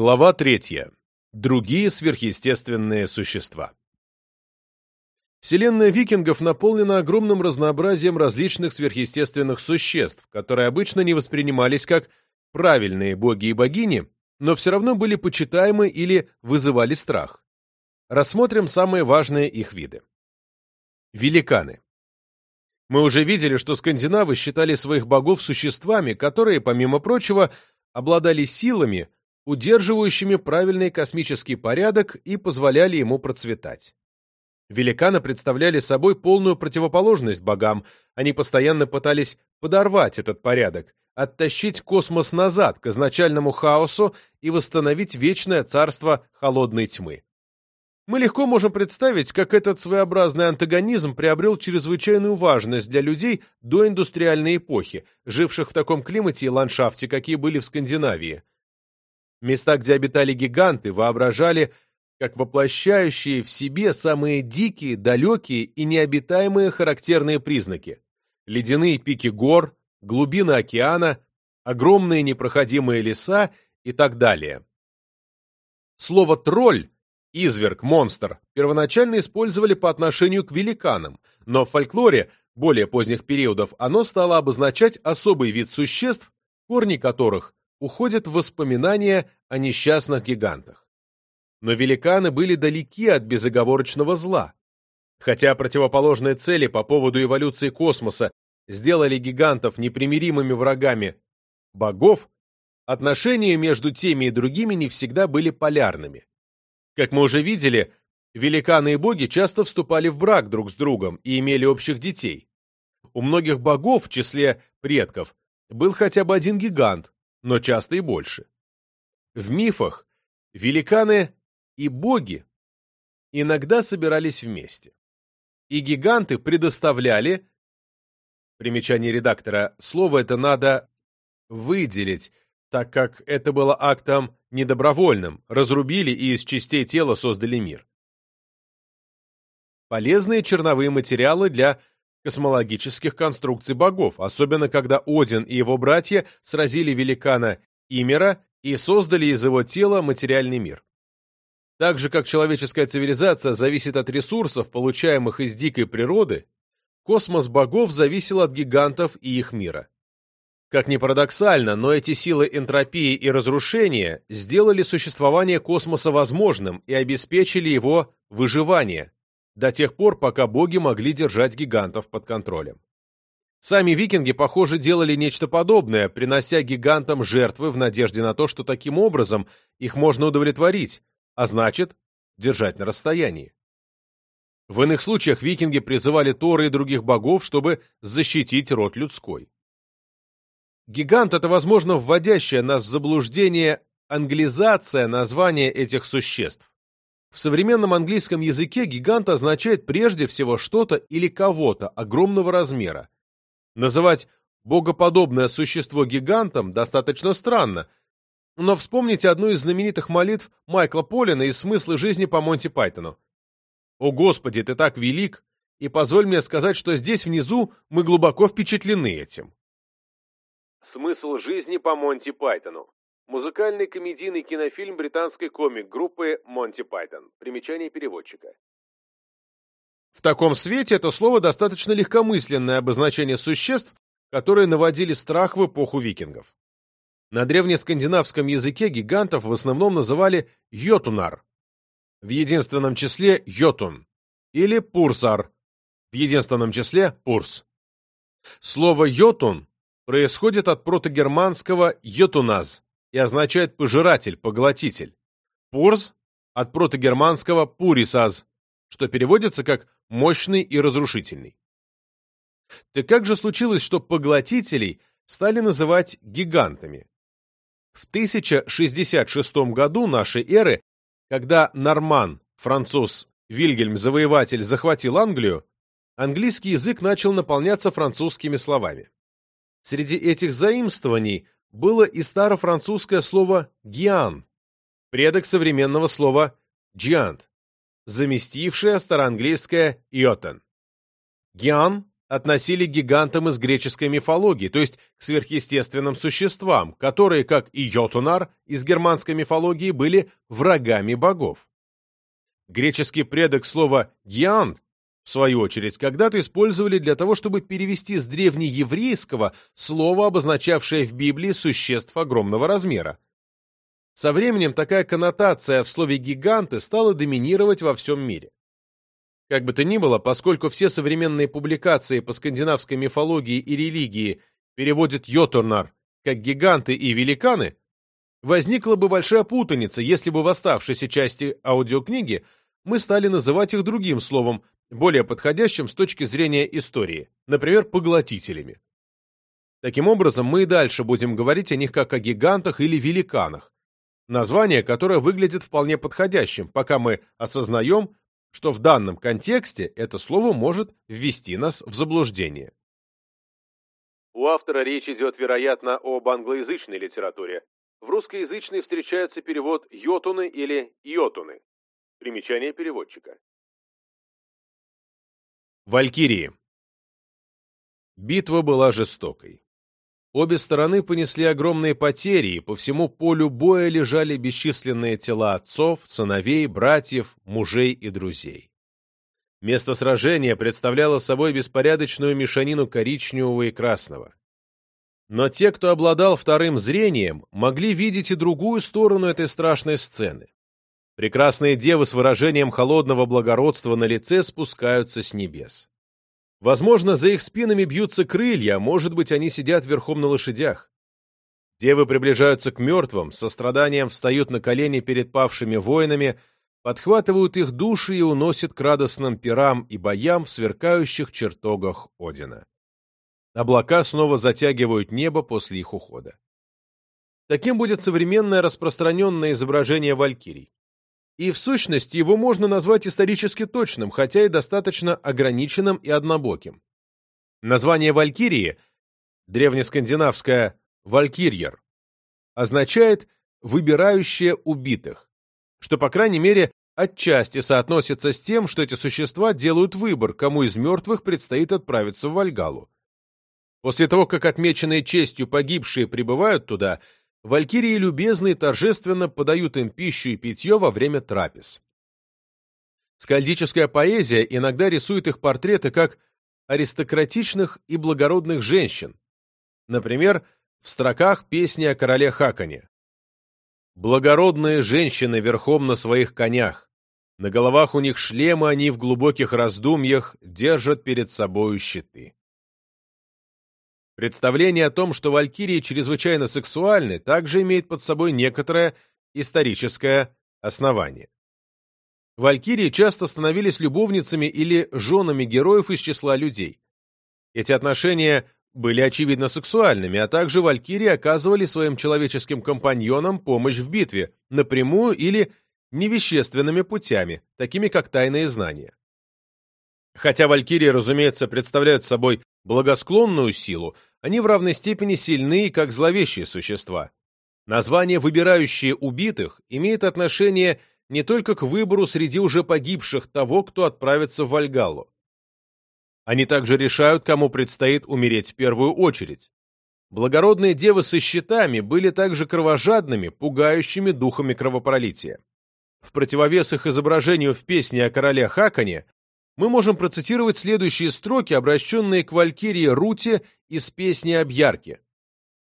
Глава третья. Другие сверхъестественные существа. Вселенная викингов наполнена огромным разнообразием различных сверхъестественных существ, которые обычно не воспринимались как правильные боги и богини, но все равно были почитаемы или вызывали страх. Рассмотрим самые важные их виды. Великаны. Мы уже видели, что скандинавы считали своих богов существами, которые, помимо прочего, обладали силами, удерживающими правильный космический порядок и позволяли ему процветать. Великаны представляли собой полную противоположность богам, они постоянно пытались подорвать этот порядок, оттащить космос назад к изначальному хаосу и восстановить вечное царство холодной тьмы. Мы легко можем представить, как этот своеобразный антагонизм приобрел чрезвычайную важность для людей до индустриальной эпохи, живших в таком климате и ландшафте, какие были в Скандинавии. Места, где обитали гиганты, воображали как воплощающие в себе самые дикие, далекие и необитаемые характерные признаки. Ледяные пики гор, глубины океана, огромные непроходимые леса и так далее. Слово «тролль» — изверг, монстр — первоначально использовали по отношению к великанам, но в фольклоре более поздних периодов оно стало обозначать особый вид существ, корни которых уходят воспоминания о несчастных гигантах. Но великаны были далеки от безоговорочного зла. Хотя противоположные цели по поводу эволюции космоса сделали гигантов непримиримыми врагами богов, отношения между теми и другими не всегда были полярными. Как мы уже видели, великаны и боги часто вступали в брак друг с другом и имели общих детей. У многих богов в числе предков был хотя бы один гигант, но часто и больше. В мифах великаны и боги иногда собирались вместе. И гиганты предоставляли, примечание редактора, слово это надо выделить, так как это было актом недобровольным, разрубили и из частей тела создали мир. Полезные черновые материалы для космологических конструкций богов, особенно когда Один и его братья сразили великана Имера и создали из его тела материальный мир. Так же, как человеческая цивилизация зависит от ресурсов, получаемых из дикой природы, космос богов зависел от гигантов и их мира. Как ни парадоксально, но эти силы энтропии и разрушения сделали существование космоса возможным и обеспечили его выживание, до тех пор, пока боги могли держать гигантов под контролем. Сами викинги, похоже, делали нечто подобное, принося гигантам жертвы в надежде на то, что таким образом их можно удовлетворить, а значит, держать на расстоянии. В иных случаях викинги призывали Тора и других богов, чтобы защитить род людской. Гигант — это, возможно, вводящая нас в заблуждение англизация названия этих существ. В современном английском языке гигант означает прежде всего что-то или кого-то огромного размера. Называть богоподобное существо гигантом достаточно странно, но вспомните одну из знаменитых молитв Майкла Полина из «Смысла жизни» по Монти Пайтону. «О Господи, ты так велик, и позволь мне сказать, что здесь внизу мы глубоко впечатлены этим». «Смысл жизни» по Монти Пайтону Музыкальный комедийный кинофильм британской комик-группы Монти Пайтон. Примечание переводчика. В таком свете это слово достаточно легкомысленное обозначение существ, которые наводили страх в эпоху викингов. На древнескандинавском языке гигантов в основном называли йотунар, в единственном числе йотун, или пурсар, в единственном числе пурс. Слово йотун происходит от протогерманского йотуназ, и означает «пожиратель», «поглотитель». Пурс от протогерманского «пурисаз», что переводится как «мощный и разрушительный». Так как же случилось, что поглотителей стали называть гигантами? В 1066 году нашей эры, когда Норман, француз Вильгельм-завоеватель захватил Англию, английский язык начал наполняться французскими словами. Среди этих заимствований было и старофранцузское слово «гиан», предок современного слова «giant», заместившее староанглийское «йотен». Гиан относили к гигантам из греческой мифологии, то есть к сверхъестественным существам, которые, как и Йотунар из германской мифологии, были врагами богов. Греческий предок слова «гиант» в свою очередь, когда-то использовали для того, чтобы перевести с древнееврейского слово, обозначавшее в Библии существ огромного размера. Со временем такая коннотация в слове «гиганты» стала доминировать во всем мире. Как бы то ни было, поскольку все современные публикации по скандинавской мифологии и религии переводят Йотурнар как «гиганты» и «великаны», возникла бы большая путаница, если бы в оставшейся части аудиокниги мы стали называть их другим словом, более подходящим с точки зрения истории, например, поглотителями. Таким образом, мы и дальше будем говорить о них как о гигантах или великанах, название, которое выглядит вполне подходящим, пока мы осознаем, что в данном контексте это слово может ввести нас в заблуждение. У автора речь идет, вероятно, об англоязычной литературе. В русскоязычной встречается перевод «йотуны» или «йотуны». Примечание переводчика. Валькирии. Битва была жестокой. Обе стороны понесли огромные потери, и по всему полю боя лежали бесчисленные тела отцов, сыновей, братьев, мужей и друзей. Место сражения представляло собой беспорядочную мешанину коричневого и красного. Но те, кто обладал вторым зрением, могли видеть и другую сторону этой страшной сцены. Прекрасные девы с выражением холодного благородства на лице спускаются с небес. Возможно, за их спинами бьются крылья, может быть, они сидят верхом на лошадях. Девы приближаются к мертвым, со страданием встают на колени перед павшими воинами, подхватывают их души и уносят к радостным пирам и боям в сверкающих чертогах Одина. Облака снова затягивают небо после их ухода. Таким будет современное распространенное изображение валькирий и в сущности его можно назвать исторически точным, хотя и достаточно ограниченным и однобоким. Название Валькирии, древнескандинавское «валькирьер», означает «выбирающие убитых», что, по крайней мере, отчасти соотносится с тем, что эти существа делают выбор, кому из мертвых предстоит отправиться в Вальгалу. После того, как отмеченные честью погибшие прибывают туда – валькирии любезно и торжественно подают им пищу и питье во время трапез. Скальдическая поэзия иногда рисует их портреты как аристократичных и благородных женщин, например, в строках песни о короле Хакане. «Благородные женщины верхом на своих конях, на головах у них шлемы, они в глубоких раздумьях держат перед собою щиты». Представление о том, что валькирии чрезвычайно сексуальны, также имеет под собой некоторое историческое основание. Валькирии часто становились любовницами или женами героев из числа людей. Эти отношения были очевидно сексуальными, а также валькирии оказывали своим человеческим компаньонам помощь в битве, напрямую или невещественными путями, такими как тайные знания. Хотя валькирии, разумеется, представляют собой благосклонную силу, они в равной степени сильны, как зловещие существа. Название «выбирающие убитых» имеет отношение не только к выбору среди уже погибших того, кто отправится в Вальгаллу. Они также решают, кому предстоит умереть в первую очередь. Благородные девы со щитами были также кровожадными, пугающими духами кровопролития. В противовес их изображению в песне о короле Хакане мы можем процитировать следующие строки, обращенные к Валькирии Руте из песни об Ярке.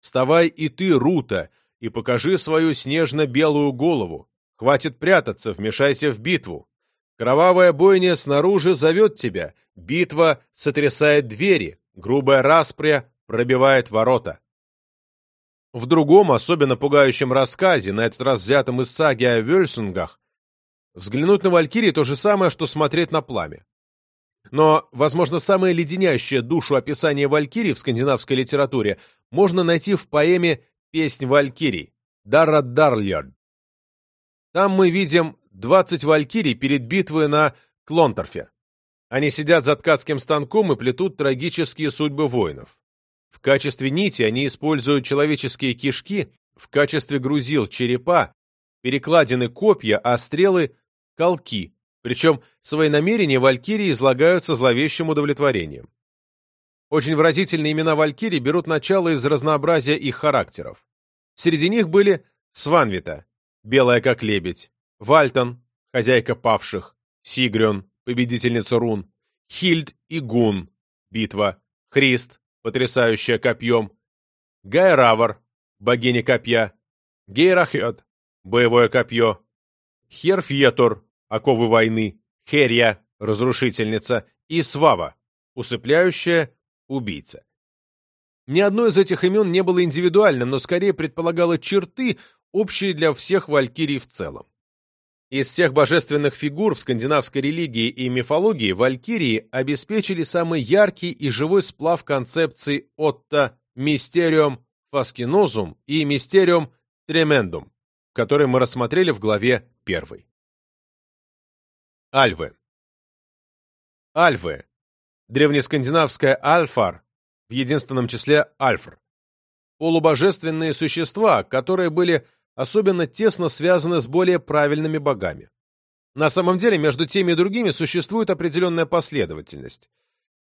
«Вставай и ты, Рута, и покажи свою снежно-белую голову. Хватит прятаться, вмешайся в битву. Кровавая бойня снаружи зовет тебя, битва сотрясает двери, грубая распря пробивает ворота». В другом, особенно пугающем рассказе, на этот раз взятом из саги о Вельсунгах, Взглянуть на Валькирии то же самое, что смотреть на пламя. Но, возможно, самое леденящее душу описание Валькирии в скандинавской литературе можно найти в поэме «Песнь Валькирий» Дарра Дарльярд. Там мы видим 20 Валькирий перед битвой на Клонторфе. Они сидят за ткацким станком и плетут трагические судьбы воинов. В качестве нити они используют человеческие кишки, в качестве грузил черепа, перекладины копья, а стрелы колки, причем свои намерения валькирии излагают со зловещим удовлетворением. Очень выразительные имена валькирий берут начало из разнообразия их характеров. Среди них были Сванвита, белая как лебедь, Вальтон, хозяйка павших, Сигрен, победительница рун, Хильд и Гун, битва, Христ, потрясающая копьем, Гайравар, богиня копья, Гейрахет, боевое копье, Херфьетор, оковы войны, Херья, разрушительница, и Свава, усыпляющая убийца. Ни одно из этих имен не было индивидуальным, но скорее предполагало черты, общие для всех валькирий в целом. Из всех божественных фигур в скандинавской религии и мифологии валькирии обеспечили самый яркий и живой сплав концепций Отто Мистериум Фаскинозум и Мистериум Тремендум, который мы рассмотрели в главе 1. Альвы. Альвы. Древнескандинавское альфар, в единственном числе альфр. Полубожественные существа, которые были особенно тесно связаны с более правильными богами. На самом деле, между теми и другими существует определенная последовательность.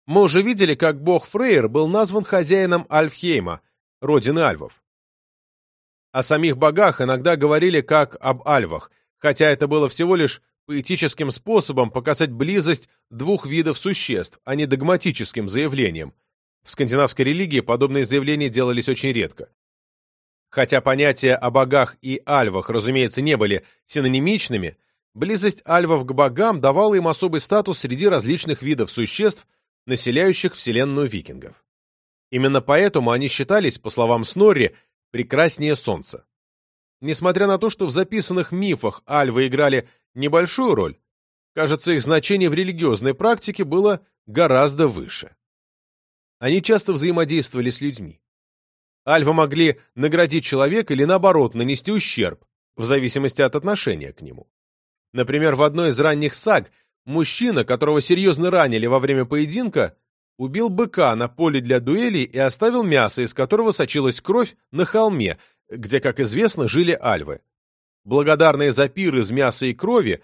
Мы уже видели, как бог Фрейр был назван хозяином Альфхейма, родины альвов. О самих богах иногда говорили как об альвах, хотя это было всего лишь поэтическим способом показать близость двух видов существ, а не догматическим заявлением. В скандинавской религии подобные заявления делались очень редко. Хотя понятия о богах и альвах, разумеется, не были синонимичными, близость альвов к богам давала им особый статус среди различных видов существ, населяющих вселенную викингов. Именно поэтому они считались, по словам Снорри, прекраснее солнца. Несмотря на то, что в записанных мифах альвы играли небольшую роль, кажется, их значение в религиозной практике было гораздо выше. Они часто взаимодействовали с людьми. Альвы могли наградить человека или, наоборот, нанести ущерб, в зависимости от отношения к нему. Например, в одной из ранних саг мужчина, которого серьезно ранили во время поединка, убил быка на поле для дуэли и оставил мясо, из которого сочилась кровь, на холме, где, как известно, жили альвы. Благодарные за пир из мяса и крови,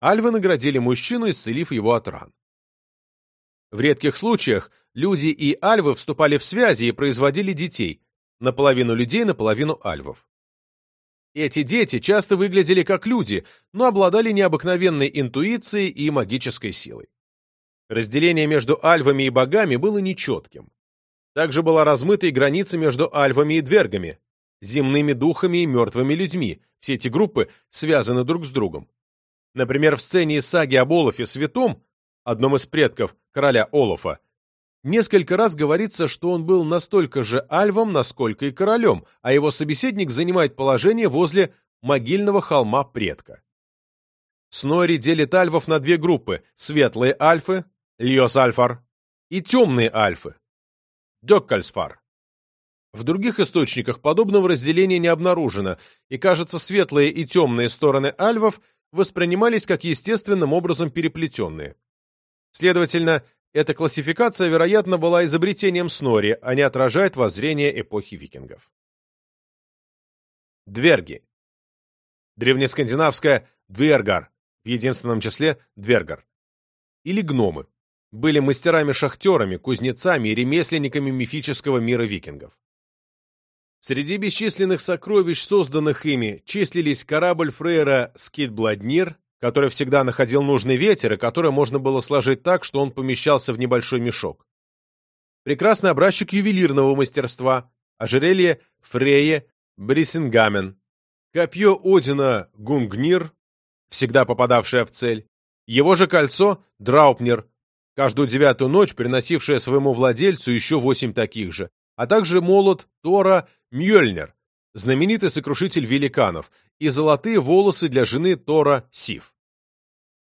альвы наградили мужчину, исцелив его от ран. В редких случаях люди и альвы вступали в связи и производили детей, наполовину людей, наполовину альвов. Эти дети часто выглядели как люди, но обладали необыкновенной интуицией и магической силой. Разделение между альвами и богами было нечетким. Также была размыта и граница между альвами и двергами, земными духами и мертвыми людьми. Все эти группы связаны друг с другом. Например, в сцене из саги об Олафе Святом, одном из предков короля Олафа, Несколько раз говорится, что он был настолько же альвом, насколько и королем, а его собеседник занимает положение возле могильного холма предка. Снори делит альвов на две группы – светлые альфы, Льос Альфар, и темные альфы, Дёккальсфар. В других источниках подобного разделения не обнаружено, и, кажется, светлые и темные стороны альвов воспринимались как естественным образом переплетенные. Следовательно, эта классификация, вероятно, была изобретением Снори, а не отражает воззрение эпохи викингов. Дверги. Древнескандинавская «двергар», в единственном числе «двергар». Или гномы. Были мастерами-шахтерами, кузнецами и ремесленниками мифического мира викингов. Среди бесчисленных сокровищ, созданных ими, числились корабль Фрейра «Скидбладнир», который всегда находил нужный ветер и который можно было сложить так, что он помещался в небольшой мешок. Прекрасный образчик ювелирного мастерства, ожерелье Фрее Брисингамен, копье Одина Гунгнир, всегда попадавшее в цель, его же кольцо Драупнер, каждую девятую ночь приносившее своему владельцу еще восемь таких же, а также молот Тора Мьёльнер, знаменитый сокрушитель великанов, и золотые волосы для жены Тора Сив.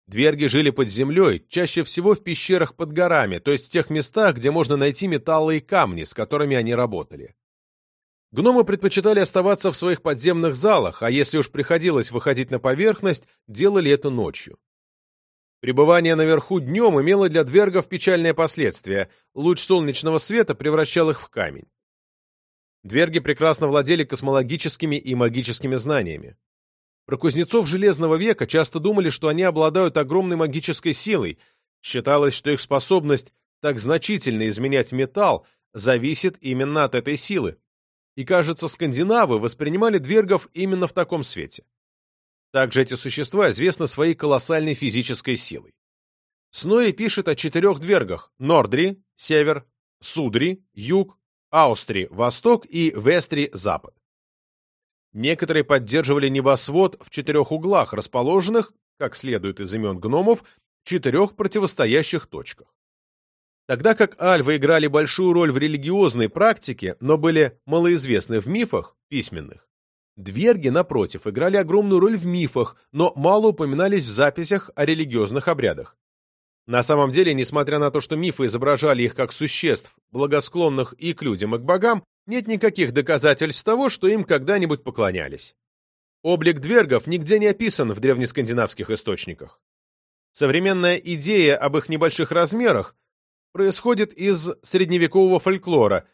Дверги жили под землей, чаще всего в пещерах под горами, то есть в тех местах, где можно найти металлы и камни, с которыми они работали. Гномы предпочитали оставаться в своих подземных залах, а если уж приходилось выходить на поверхность, делали это ночью. Пребывание наверху днем имело для двергов печальные последствия, луч солнечного света превращал их в камень. Дверги прекрасно владели космологическими и магическими знаниями. Про кузнецов Железного века часто думали, что они обладают огромной магической силой. Считалось, что их способность так значительно изменять металл, зависит именно от этой силы. И, кажется, скандинавы воспринимали двергов именно в таком свете. Также эти существа известны своей колоссальной физической силой. Снори пишет о четырех двергах – Нордри, север, Судри, юг, Аустри, восток и Вестри, запад. Некоторые поддерживали небосвод в четырех углах, расположенных, как следует из имен гномов, в четырех противостоящих точках. Тогда как альвы играли большую роль в религиозной практике, но были малоизвестны в мифах письменных, Дверги, напротив, играли огромную роль в мифах, но мало упоминались в записях о религиозных обрядах. На самом деле, несмотря на то, что мифы изображали их как существ, благосклонных и к людям, и к богам, нет никаких доказательств того, что им когда-нибудь поклонялись. Облик двергов нигде не описан в древнескандинавских источниках. Современная идея об их небольших размерах происходит из средневекового фольклора,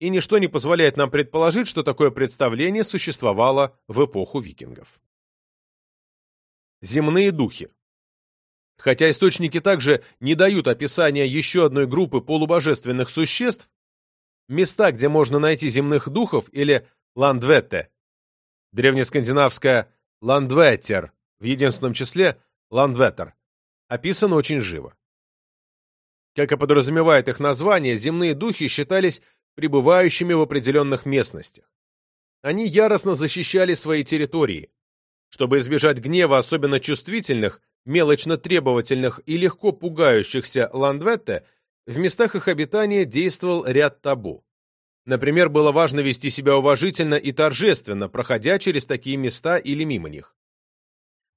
и ничто не позволяет нам предположить, что такое представление существовало в эпоху викингов. Земные духи Хотя источники также не дают описания еще одной группы полубожественных существ, места, где можно найти земных духов или ландветте, древнескандинавское ландветтер, в единственном числе ландветтер, описано очень живо. Как и подразумевает их название, земные духи считались пребывающими в определенных местностях. Они яростно защищали свои территории. Чтобы избежать гнева особенно чувствительных, мелочно требовательных и легко пугающихся ландветте, в местах их обитания действовал ряд табу. Например, было важно вести себя уважительно и торжественно, проходя через такие места или мимо них.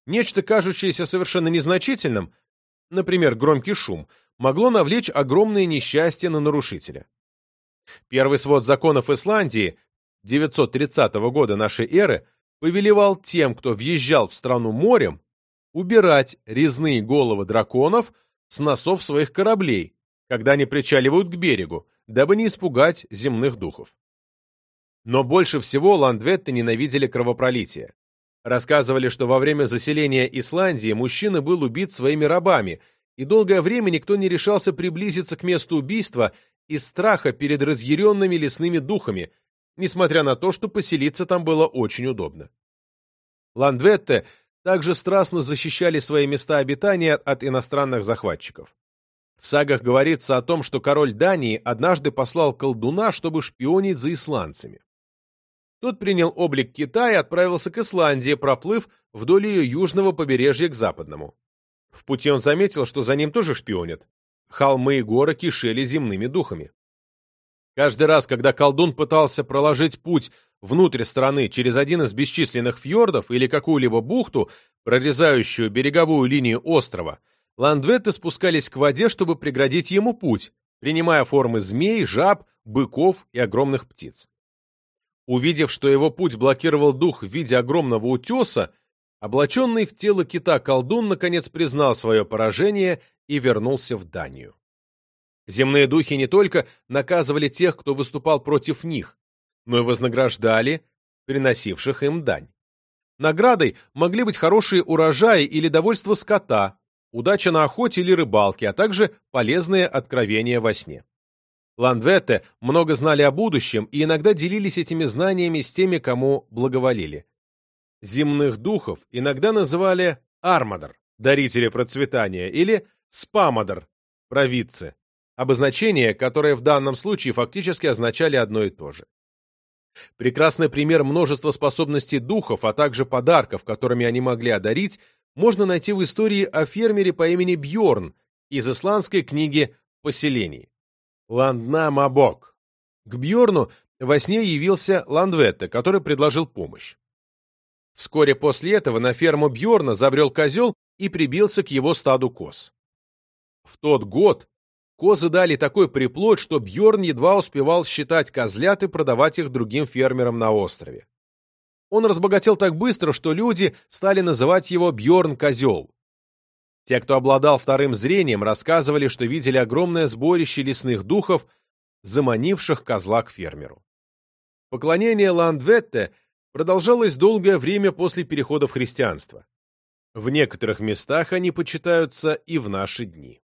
Нечто, кажущееся совершенно незначительным, например, громкий шум, могло навлечь огромное несчастье на нарушителя. Первый свод законов Исландии 930 года нашей эры повелевал тем, кто въезжал в страну морем, убирать резные головы драконов с носов своих кораблей, когда они причаливают к берегу, дабы не испугать земных духов. Но больше всего ландветты ненавидели кровопролитие. Рассказывали, что во время заселения Исландии мужчина был убит своими рабами, и долгое время никто не решался приблизиться к месту убийства из страха перед разъяренными лесными духами, несмотря на то, что поселиться там было очень удобно. Ландветте также страстно защищали свои места обитания от иностранных захватчиков. В сагах говорится о том, что король Дании однажды послал колдуна, чтобы шпионить за исландцами. Тот принял облик Китая и отправился к Исландии, проплыв вдоль ее южного побережья к западному. В пути он заметил, что за ним тоже шпионят, холмы и горы кишели земными духами. Каждый раз, когда колдун пытался проложить путь внутрь страны через один из бесчисленных фьордов или какую-либо бухту, прорезающую береговую линию острова, ландветты спускались к воде, чтобы преградить ему путь, принимая формы змей, жаб, быков и огромных птиц. Увидев, что его путь блокировал дух в виде огромного утеса, облаченный в тело кита колдун наконец признал свое поражение и вернулся в Данию. Земные духи не только наказывали тех, кто выступал против них, но и вознаграждали приносивших им дань. Наградой могли быть хорошие урожаи или довольство скота, удача на охоте или рыбалке, а также полезные откровения во сне. Ландветте много знали о будущем и иногда делились этими знаниями с теми, кому благоволили. Земных духов иногда называли Армадор, дарители процветания, или спамадр, провидцы, обозначения, которые в данном случае фактически означали одно и то же. Прекрасный пример множества способностей духов, а также подарков, которыми они могли одарить, можно найти в истории о фермере по имени Бьорн из исландской книги «Поселений». Ланднамабок. К Бьорну во сне явился Ландветте, который предложил помощь. Вскоре после этого на ферму Бьорна забрел козел и прибился к его стаду коз. В тот год козы дали такой приплод, что Бьорн едва успевал считать козлят и продавать их другим фермерам на острове. Он разбогател так быстро, что люди стали называть его Бьорн-козел. Те, кто обладал вторым зрением, рассказывали, что видели огромное сборище лесных духов, заманивших козла к фермеру. Поклонение Ландветте продолжалось долгое время после перехода в христианство. В некоторых местах они почитаются и в наши дни.